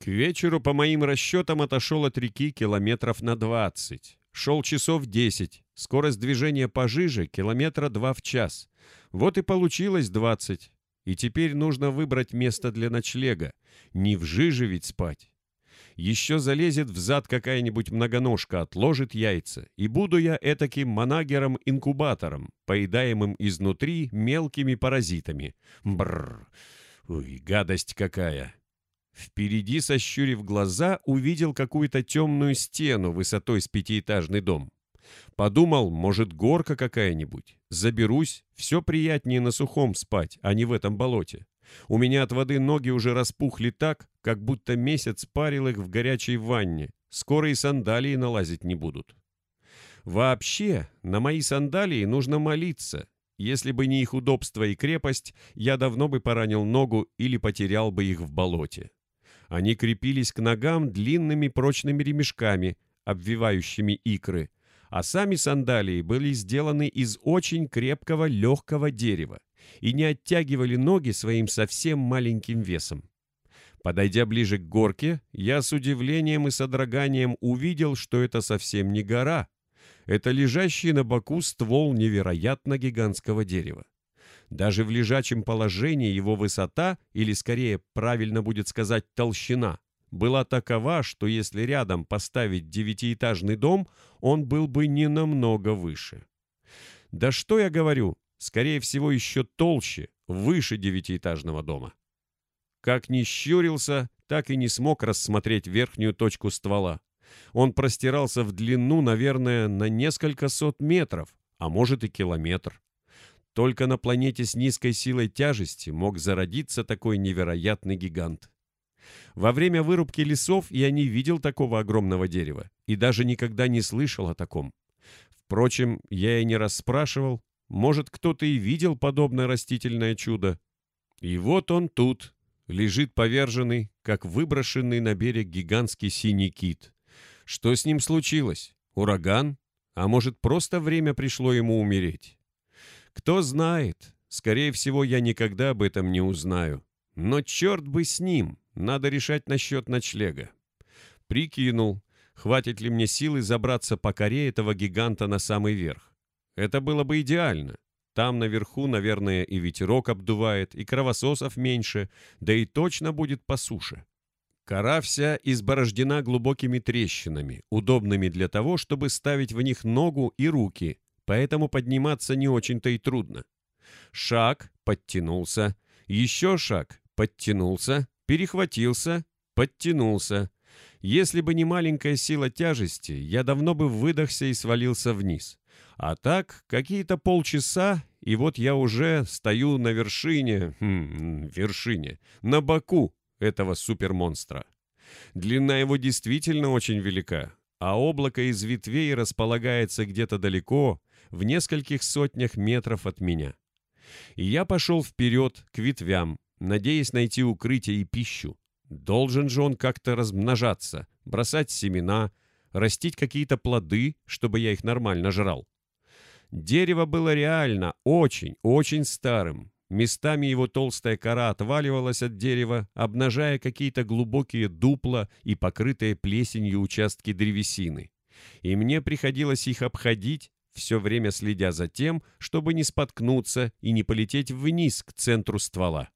К вечеру, по моим расчетам, отошел от реки километров на двадцать. Шел часов десять. Скорость движения пожиже километра два в час. Вот и получилось двадцать. И теперь нужно выбрать место для ночлега. Не в жиже ведь спать. Еще залезет в зад какая-нибудь многоножка, отложит яйца, и буду я этаким манагером-инкубатором, поедаемым изнутри мелкими паразитами. Бррр, ой, гадость какая! Впереди, сощурив глаза, увидел какую-то темную стену высотой с пятиэтажный дом. Подумал, может, горка какая-нибудь. Заберусь, все приятнее на сухом спать, а не в этом болоте. У меня от воды ноги уже распухли так, как будто месяц парил их в горячей ванне. Скоро и сандалии налазить не будут. Вообще, на мои сандалии нужно молиться. Если бы не их удобство и крепость, я давно бы поранил ногу или потерял бы их в болоте. Они крепились к ногам длинными прочными ремешками, обвивающими икры, а сами сандалии были сделаны из очень крепкого легкого дерева и не оттягивали ноги своим совсем маленьким весом. Подойдя ближе к горке, я с удивлением и содроганием увидел, что это совсем не гора. Это лежащий на боку ствол невероятно гигантского дерева. Даже в лежачем положении его высота, или скорее правильно будет сказать толщина, была такова, что если рядом поставить девятиэтажный дом, он был бы не намного выше. Да что я говорю, скорее всего, еще толще, выше девятиэтажного дома. Как ни щурился, так и не смог рассмотреть верхнюю точку ствола. Он простирался в длину, наверное, на несколько сот метров, а может и километр. Только на планете с низкой силой тяжести мог зародиться такой невероятный гигант. Во время вырубки лесов я не видел такого огромного дерева и даже никогда не слышал о таком. Впрочем, я и не расспрашивал, может, кто-то и видел подобное растительное чудо. И вот он тут, лежит поверженный, как выброшенный на берег гигантский синий кит. Что с ним случилось? Ураган? А может, просто время пришло ему умереть? Кто знает. Скорее всего, я никогда об этом не узнаю. Но черт бы с ним, надо решать насчет ночлега. Прикинул, хватит ли мне силы забраться по коре этого гиганта на самый верх. Это было бы идеально. Там наверху, наверное, и ветерок обдувает, и кровососов меньше, да и точно будет по суше. Кора вся изборождена глубокими трещинами, удобными для того, чтобы ставить в них ногу и руки, поэтому подниматься не очень-то и трудно. Шаг, подтянулся, еще шаг, подтянулся, перехватился, подтянулся. Если бы не маленькая сила тяжести, я давно бы выдохся и свалился вниз. А так, какие-то полчаса, и вот я уже стою на вершине, хм, вершине, на боку этого супермонстра. Длина его действительно очень велика, а облако из ветвей располагается где-то далеко, в нескольких сотнях метров от меня. И я пошел вперед к ветвям, надеясь найти укрытие и пищу. Должен же он как-то размножаться, бросать семена, растить какие-то плоды, чтобы я их нормально жрал. Дерево было реально очень, очень старым. Местами его толстая кора отваливалась от дерева, обнажая какие-то глубокие дупла и покрытые плесенью участки древесины. И мне приходилось их обходить, все время следя за тем, чтобы не споткнуться и не полететь вниз к центру ствола.